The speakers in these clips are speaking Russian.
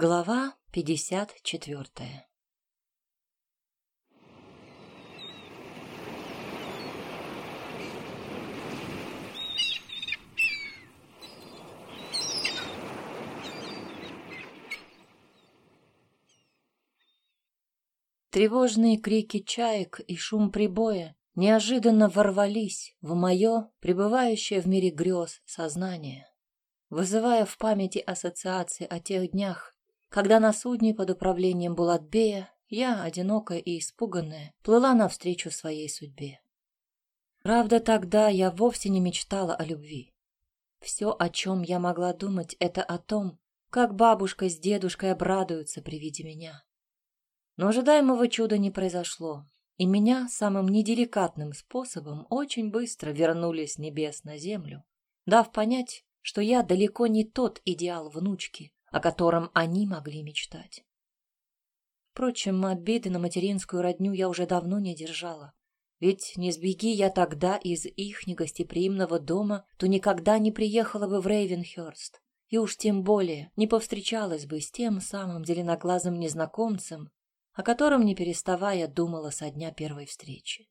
Глава 54 Тревожные крики чаек и шум прибоя неожиданно ворвались в мое, пребывающее в мире грез, сознание, вызывая в памяти ассоциации о тех днях, когда на судне под управлением Булатбея я, одинокая и испуганная, плыла навстречу своей судьбе. Правда, тогда я вовсе не мечтала о любви. Все, о чем я могла думать, это о том, как бабушка с дедушкой обрадуются при виде меня. Но ожидаемого чуда не произошло, и меня самым неделикатным способом очень быстро вернули с небес на землю, дав понять, что я далеко не тот идеал внучки, о котором они могли мечтать. Впрочем, обиды на материнскую родню я уже давно не держала. Ведь не сбеги я тогда из их негостеприимного дома, то никогда не приехала бы в Рейвенхёрст. И уж тем более не повстречалась бы с тем самым зеленоглазым незнакомцем, о котором, не переставая, думала со дня первой встречи.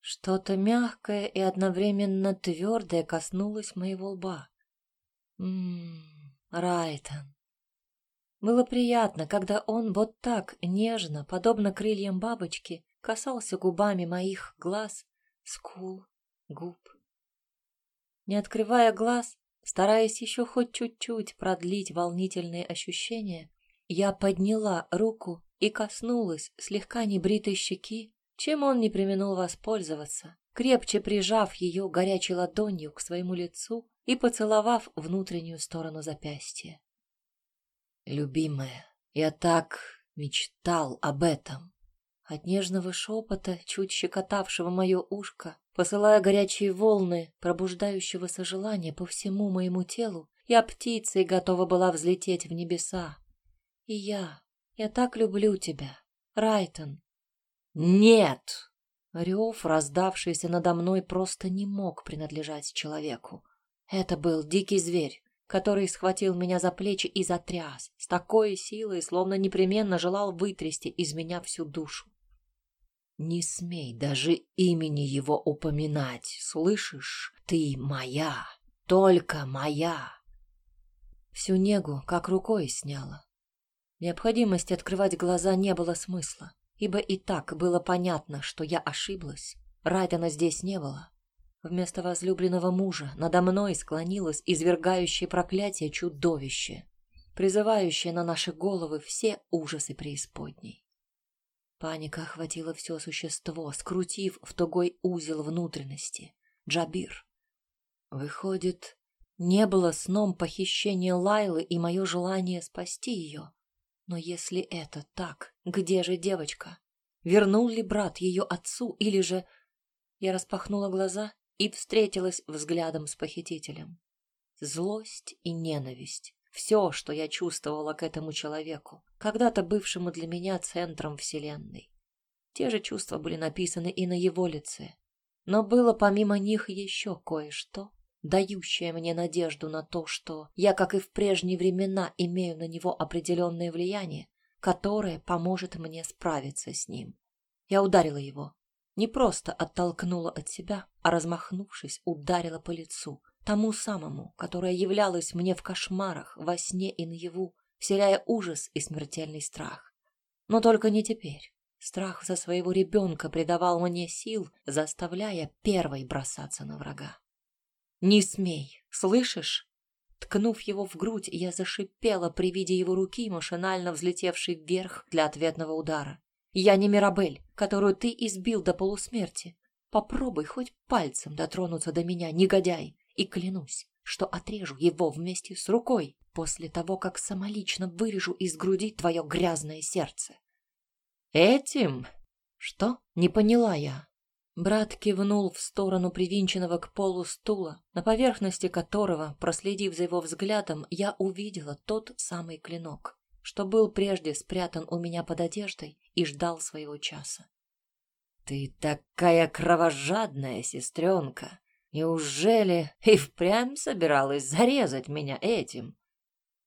Что-то мягкое и одновременно твердое коснулось моего лба. Ммм, Райтон. Было приятно, когда он вот так нежно, подобно крыльям бабочки, касался губами моих глаз, скул, губ. Не открывая глаз, стараясь еще хоть чуть-чуть продлить волнительные ощущения, я подняла руку и коснулась слегка небритой щеки, чем он не применул воспользоваться, крепче прижав ее горячей ладонью к своему лицу и поцеловав внутреннюю сторону запястья. «Любимая, я так мечтал об этом!» От нежного шепота, чуть щекотавшего мое ушко, посылая горячие волны, пробуждающего сожелания по всему моему телу, я птицей готова была взлететь в небеса. И я, я так люблю тебя, Райтон. Нет! Рев, раздавшийся надо мной, просто не мог принадлежать человеку. Это был дикий зверь, который схватил меня за плечи и затряс с такой силой, словно непременно желал вытрясти из меня всю душу. Не смей даже имени его упоминать, слышишь? Ты моя, только моя. Всю негу как рукой сняла. Необходимости открывать глаза не было смысла, ибо и так было понятно, что я ошиблась. Райдена здесь не было. Вместо возлюбленного мужа надо мной склонилось извергающее проклятие чудовище, призывающее на наши головы все ужасы преисподней. Паника охватила все существо, скрутив в тугой узел внутренности. Джабир. Выходит, не было сном похищения Лайлы и мое желание спасти ее. Но если это так, где же девочка? Вернул ли брат ее отцу или же... Я распахнула глаза и встретилась взглядом с похитителем. Злость и ненависть. Все, что я чувствовала к этому человеку, когда-то бывшему для меня центром вселенной. Те же чувства были написаны и на его лице. Но было помимо них еще кое-что, дающая мне надежду на то, что я, как и в прежние времена, имею на него определенное влияние, которое поможет мне справиться с ним. Я ударила его. Не просто оттолкнула от себя, а, размахнувшись, ударила по лицу, тому самому, которое являлось мне в кошмарах, во сне и наяву, вселяя ужас и смертельный страх. Но только не теперь. Страх за своего ребенка придавал мне сил, заставляя первой бросаться на врага. «Не смей, слышишь?» Ткнув его в грудь, я зашипела при виде его руки, машинально взлетевшей вверх для ответного удара. «Я не Мирабель, которую ты избил до полусмерти. Попробуй хоть пальцем дотронуться до меня, негодяй, и клянусь, что отрежу его вместе с рукой после того, как самолично вырежу из груди твое грязное сердце». «Этим?» «Что?» — не поняла я. Брат кивнул в сторону привинченного к полу стула, на поверхности которого, проследив за его взглядом, я увидела тот самый клинок, что был прежде спрятан у меня под одеждой и ждал своего часа. «Ты такая кровожадная, сестренка! Неужели и впрямь собиралась зарезать меня этим?»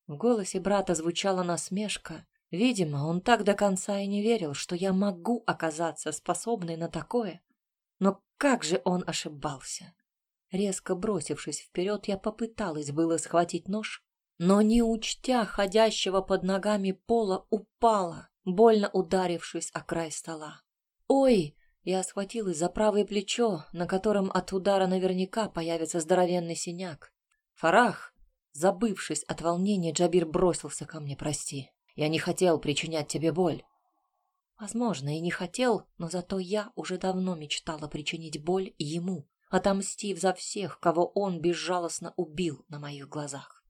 В голосе брата звучала насмешка. Видимо, он так до конца и не верил, что я могу оказаться способной на такое. Но как же он ошибался? Резко бросившись вперед, я попыталась было схватить нож, но не учтя ходящего под ногами пола, упала, больно ударившись о край стола. «Ой!» Я схватилась за правое плечо, на котором от удара наверняка появится здоровенный синяк. «Фарах!» Забывшись от волнения, Джабир бросился ко мне, прости. Я не хотел причинять тебе боль. Возможно, и не хотел, но зато я уже давно мечтала причинить боль ему, отомстив за всех, кого он безжалостно убил на моих глазах.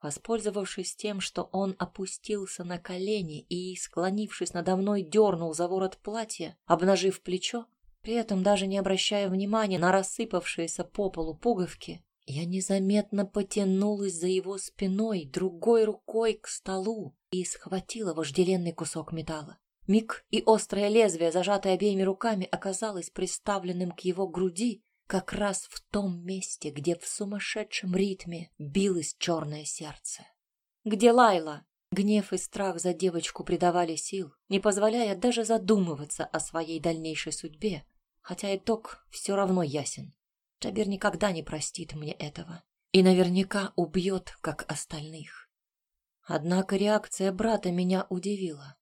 Воспользовавшись тем, что он опустился на колени и, склонившись надо мной, дернул за ворот платья, обнажив плечо, при этом даже не обращая внимания на рассыпавшиеся по полу пуговки, я незаметно потянулась за его спиной другой рукой к столу и схватила вожделенный кусок металла. Миг и острое лезвие, зажатое обеими руками, оказалось приставленным к его груди как раз в том месте, где в сумасшедшем ритме билось черное сердце. «Где Лайла?» Гнев и страх за девочку придавали сил, не позволяя даже задумываться о своей дальнейшей судьбе, хотя итог все равно ясен. Джабир никогда не простит мне этого и наверняка убьет, как остальных. Однако реакция брата меня удивила.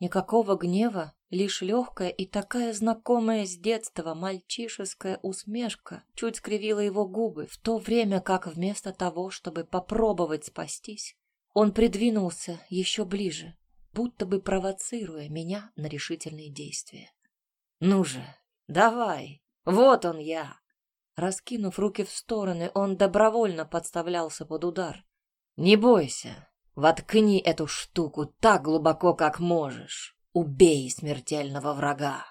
Никакого гнева, лишь легкая и такая знакомая с детства мальчишеская усмешка чуть скривила его губы, в то время как вместо того, чтобы попробовать спастись, он придвинулся еще ближе, будто бы провоцируя меня на решительные действия. «Ну же, давай, вот он я!» Раскинув руки в стороны, он добровольно подставлялся под удар. «Не бойся, воткни эту штуку так глубоко, как можешь. Убей смертельного врага.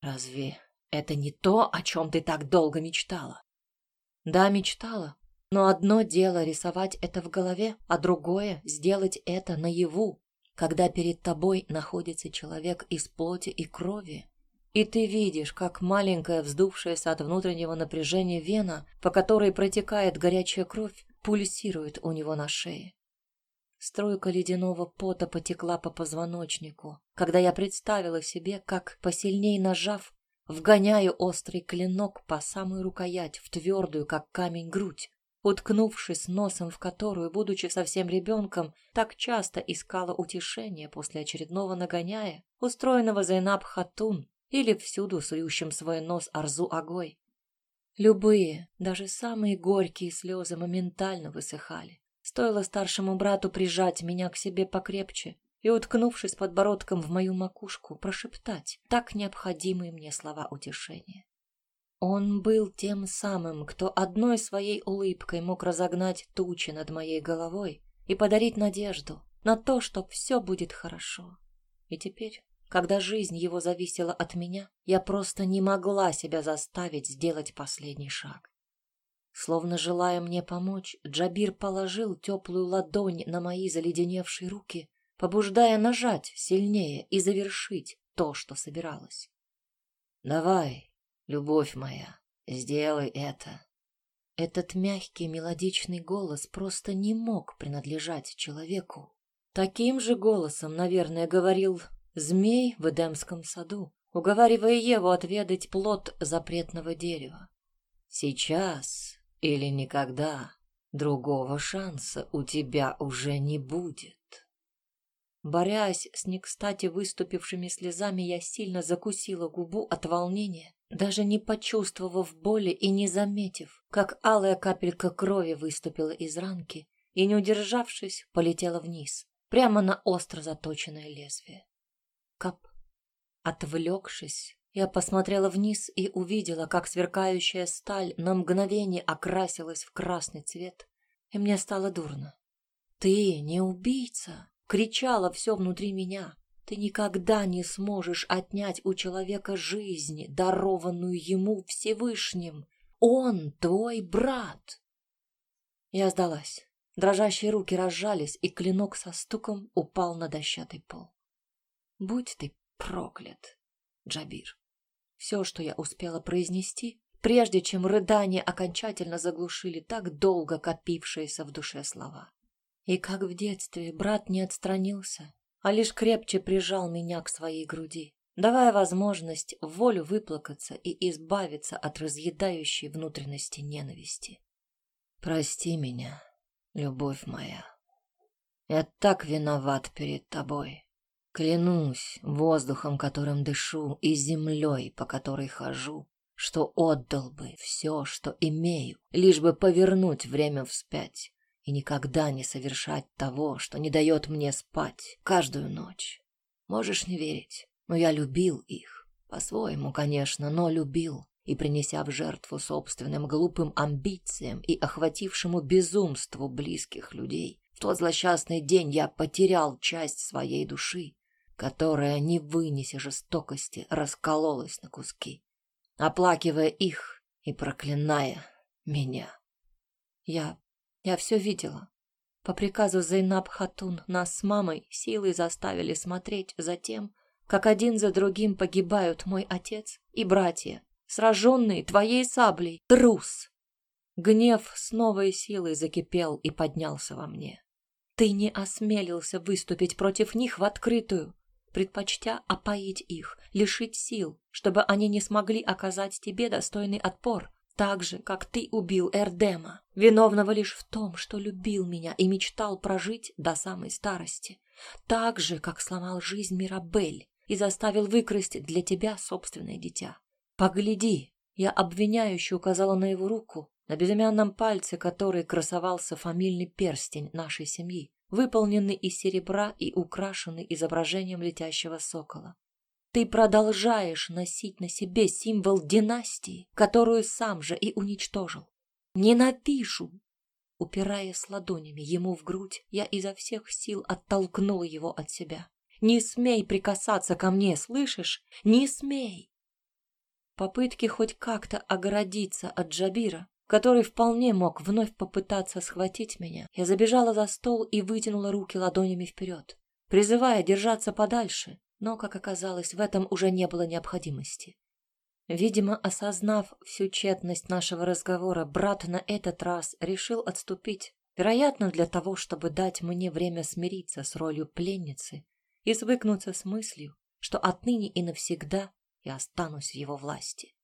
Разве это не то, о чем ты так долго мечтала?» «Да, мечтала. Но одно дело рисовать это в голове, а другое — сделать это наяву, когда перед тобой находится человек из плоти и крови, и ты видишь, как маленькая, вздувшаяся от внутреннего напряжения вена, по которой протекает горячая кровь, пульсирует у него на шее. Струйка ледяного пота потекла по позвоночнику, когда я представила себе, как, посильней нажав, вгоняю острый клинок по самую рукоять в твердую, как камень, грудь, уткнувшись носом в которую, будучи совсем ребенком, так часто искала утешение после очередного нагоняя, устроенного Зайнаб Хатун, или всюду сующим свой нос Арзу Огой. Любые, даже самые горькие слезы моментально высыхали. Стоило старшему брату прижать меня к себе покрепче и, уткнувшись подбородком в мою макушку, прошептать так необходимые мне слова утешения. Он был тем самым, кто одной своей улыбкой мог разогнать тучи над моей головой и подарить надежду на то, что все будет хорошо. И теперь когда жизнь его зависела от меня, я просто не могла себя заставить сделать последний шаг. Словно желая мне помочь, Джабир положил теплую ладонь на мои заледеневшие руки, побуждая нажать сильнее и завершить то, что собиралось. «Давай, любовь моя, сделай это». Этот мягкий мелодичный голос просто не мог принадлежать человеку. Таким же голосом, наверное, говорил змей в Эдемском саду, уговаривая Еву отведать плод запретного дерева. Сейчас или никогда другого шанса у тебя уже не будет. Борясь с не кстати выступившими слезами, я сильно закусила губу от волнения, даже не почувствовав боли и не заметив, как алая капелька крови выступила из ранки и, не удержавшись, полетела вниз, прямо на остро заточенное лезвие. Кап. Отвлекшись, я посмотрела вниз и увидела, как сверкающая сталь на мгновение окрасилась в красный цвет, и мне стало дурно. «Ты не убийца!» — кричало все внутри меня. «Ты никогда не сможешь отнять у человека жизнь, дарованную ему Всевышним. Он твой брат!» Я сдалась. Дрожащие руки разжались, и клинок со стуком упал на дощатый пол. Будь ты проклят, Джабир. Все, что я успела произнести, прежде чем рыдания окончательно заглушили так долго копившиеся в душе слова. И как в детстве брат не отстранился, а лишь крепче прижал меня к своей груди, давая возможность волю выплакаться и избавиться от разъедающей внутренности ненависти. «Прости меня, любовь моя. Я так виноват перед тобой. Клянусь воздухом, которым дышу, и землей, по которой хожу, что отдал бы все, что имею, лишь бы повернуть время вспять и никогда не совершать того, что не дает мне спать каждую ночь. Можешь не верить, но я любил их. По-своему, конечно, но любил. И, принеся в жертву собственным глупым амбициям и охватившему безумству близких людей, в тот злосчастный день я потерял часть своей души которая, не вынеся жестокости, раскололась на куски, оплакивая их и проклиная меня. Я... я все видела. По приказу Зайнаб Хатун нас с мамой силой заставили смотреть за тем, как один за другим погибают мой отец и братья, сраженные твоей саблей, трус. Гнев с новой силой закипел и поднялся во мне. Ты не осмелился выступить против них в открытую, предпочтя опоить их, лишить сил, чтобы они не смогли оказать тебе достойный отпор, так же, как ты убил Эрдема, виновного лишь в том, что любил меня и мечтал прожить до самой старости, так же, как сломал жизнь Мирабель и заставил выкрасть для тебя собственное дитя. Погляди, я обвиняюще указала на его руку, на безымянном пальце которой красовался фамильный перстень нашей семьи выполненный из серебра и украшенный изображением летящего сокола. Ты продолжаешь носить на себе символ династии, которую сам же и уничтожил. Ненавижу! Упираясь ладонями ему в грудь, я изо всех сил оттолкнула его от себя. Не смей прикасаться ко мне, слышишь? Не смей! Попытки хоть как-то оградиться от Джабира который вполне мог вновь попытаться схватить меня, я забежала за стол и вытянула руки ладонями вперед, призывая держаться подальше, но, как оказалось, в этом уже не было необходимости. Видимо, осознав всю тщетность нашего разговора, брат на этот раз решил отступить, вероятно, для того, чтобы дать мне время смириться с ролью пленницы и свыкнуться с мыслью, что отныне и навсегда я останусь в его власти.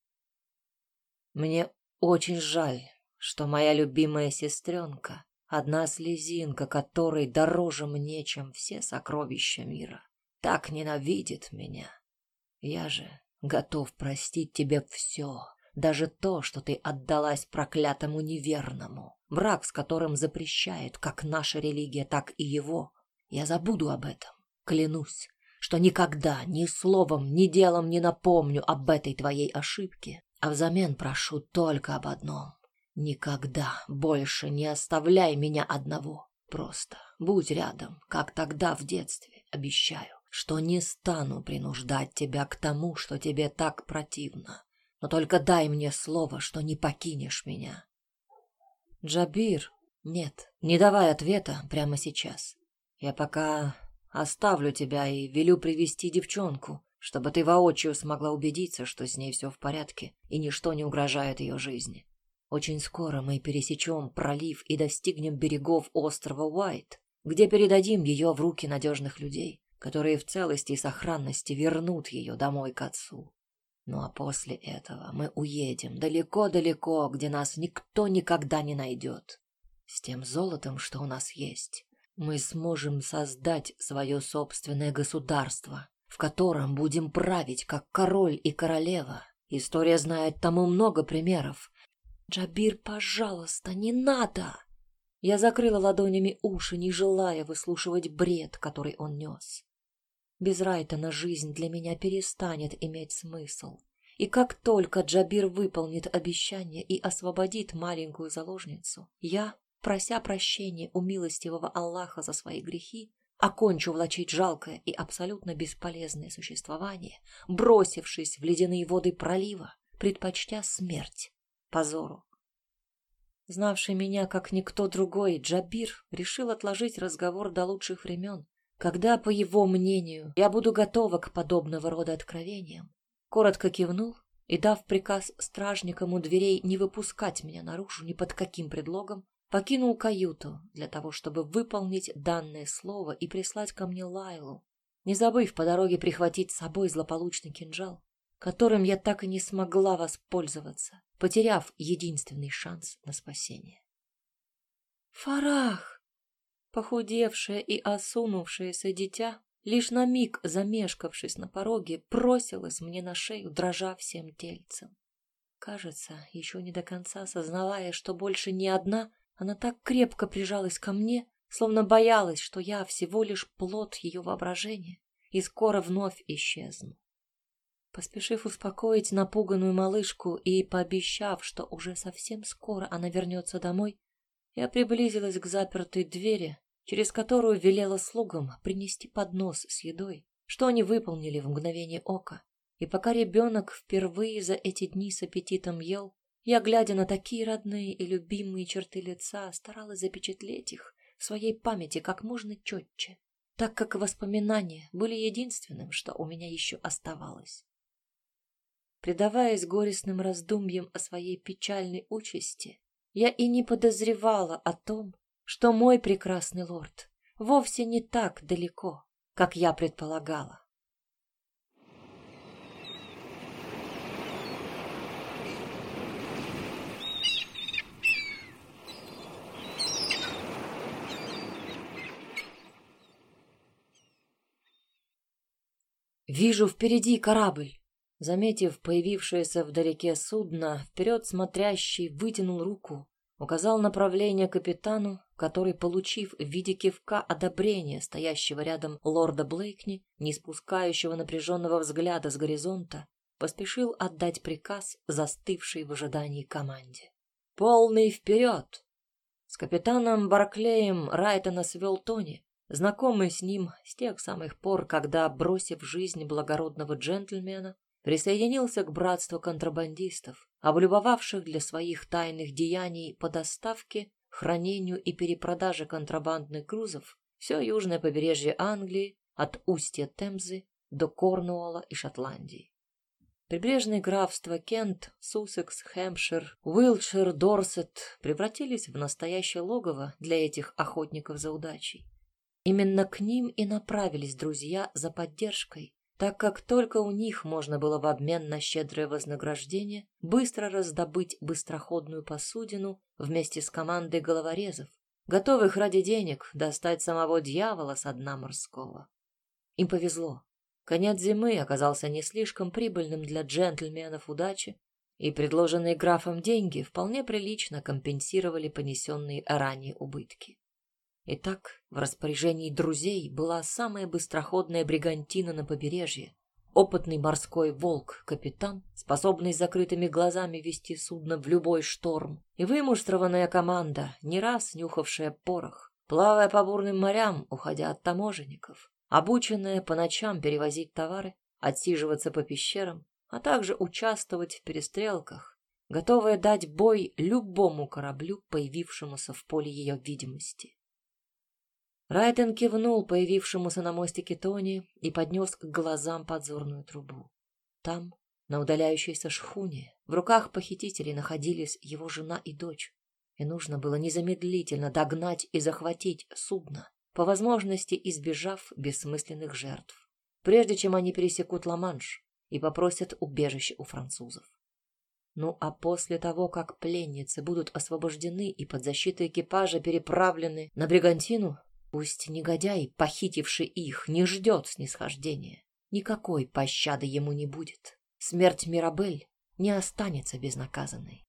Мне очень жаль, что моя любимая сестренка, одна слезинка которой дороже мне, чем все сокровища мира, так ненавидит меня. Я же готов простить тебе все, даже то, что ты отдалась проклятому неверному, брак с которым запрещает как наша религия, так и его. Я забуду об этом, клянусь, что никогда ни словом, ни делом не напомню об этой твоей ошибке а взамен прошу только об одном. Никогда больше не оставляй меня одного. Просто будь рядом, как тогда в детстве, обещаю, что не стану принуждать тебя к тому, что тебе так противно. Но только дай мне слово, что не покинешь меня. Джабир, нет, не давай ответа прямо сейчас. Я пока оставлю тебя и велю привести девчонку, чтобы ты воочию смогла убедиться, что с ней все в порядке и ничто не угрожает ее жизни. Очень скоро мы пересечем пролив и достигнем берегов острова Уайт, где передадим ее в руки надежных людей, которые в целости и сохранности вернут ее домой к отцу. Ну а после этого мы уедем далеко-далеко, где нас никто никогда не найдет. С тем золотом, что у нас есть, мы сможем создать свое собственное государство, в котором будем править, как король и королева. История знает тому много примеров. Джабир, пожалуйста, не надо. Я закрыла ладонями уши, не желая выслушивать бред, который он нес. Без Райтона жизнь для меня перестанет иметь смысл. И как только Джабир выполнит обещание и освободит маленькую заложницу, я, прося прощения у милостивого Аллаха за свои грехи, окончу влачить жалкое и абсолютно бесполезное существование, бросившись в ледяные воды пролива, предпочтя смерть позору. Знавший меня как никто другой, Джабир решил отложить разговор до лучших времен, когда, по его мнению, я буду готова к подобного рода откровениям. Коротко кивнул и, дав приказ стражникам у дверей не выпускать меня наружу ни под каким предлогом, покинул каюту для того, чтобы выполнить данное слово и прислать ко мне Лайлу, не забыв по дороге прихватить с собой злополучный кинжал, которым я так и не смогла воспользоваться, потеряв единственный шанс на спасение. Фарах! Похудевшее и осунувшееся дитя, лишь на миг замешкавшись на пороге, бросилось мне на шею, дрожа всем тельцем. Кажется, еще не до конца осознавая, что больше не одна, она так крепко прижалась ко мне, словно боялась, что я всего лишь плод ее воображения и скоро вновь исчезну. Поспешив успокоить напуганную малышку и пообещав, что уже совсем скоро она вернется домой, я приблизилась к запертой двери, через которую велела слугам принести поднос с едой, что они выполнили в мгновение ока. И пока ребенок впервые за эти дни с аппетитом ел, я, глядя на такие родные и любимые черты лица, старалась запечатлеть их в своей памяти как можно четче, так как воспоминания были единственным, что у меня еще оставалось. Предаваясь горестным раздумьям о своей печальной участи, я и не подозревала о том, что мой прекрасный лорд вовсе не так далеко, как я предполагала. Вижу впереди корабль. Заметив появившееся вдалеке судно, вперед смотрящий вытянул руку, указал направление капитану, который, получив в виде кивка одобрения стоящего рядом лорда Блейкни, не спускающего напряженного взгляда с горизонта, поспешил отдать приказ застывшей в ожидании команде. «Полный вперед!» С капитаном Барклеем Райтона свел Тони, знакомый с ним с тех самых пор, когда, бросив жизнь благородного джентльмена, присоединился к братству контрабандистов, облюбовавших для своих тайных деяний по доставке, хранению и перепродаже контрабандных грузов все южное побережье Англии от устья Темзы до Корнуолла и Шотландии. Прибрежные графства Кент, Суссекс, Хэмпшир, Уилтшир, Дорсет превратились в настоящее логово для этих охотников за удачей. Именно к ним и направились друзья за поддержкой, так как только у них можно было в обмен на щедрое вознаграждение быстро раздобыть быстроходную посудину вместе с командой головорезов, готовых ради денег достать самого дьявола со дна морского. Им повезло. Конец зимы оказался не слишком прибыльным для джентльменов удачи, и предложенные графом деньги вполне прилично компенсировали понесенные ранее убытки. Итак, в распоряжении друзей была самая быстроходная бригантина на побережье, опытный морской волк-капитан, способный с закрытыми глазами вести судно в любой шторм, и вымуштрованная команда, не раз нюхавшая порох, плавая по бурным морям, уходя от таможенников, обученная по ночам перевозить товары, отсиживаться по пещерам, а также участвовать в перестрелках, готовая дать бой любому кораблю, появившемуся в поле ее видимости. Райтон кивнул появившемуся на мостике Тони и поднес к глазам подзорную трубу. Там, на удаляющейся шхуне, в руках похитителей находились его жена и дочь, и нужно было незамедлительно догнать и захватить судно, по возможности избежав бессмысленных жертв, прежде чем они пересекут Ла-Манш и попросят убежище у французов. Ну а после того, как пленницы будут освобождены и под защитой экипажа переправлены на Бригантину, Пусть негодяй, похитивший их, не ждет снисхождения. Никакой пощады ему не будет. Смерть Мирабель не останется безнаказанной.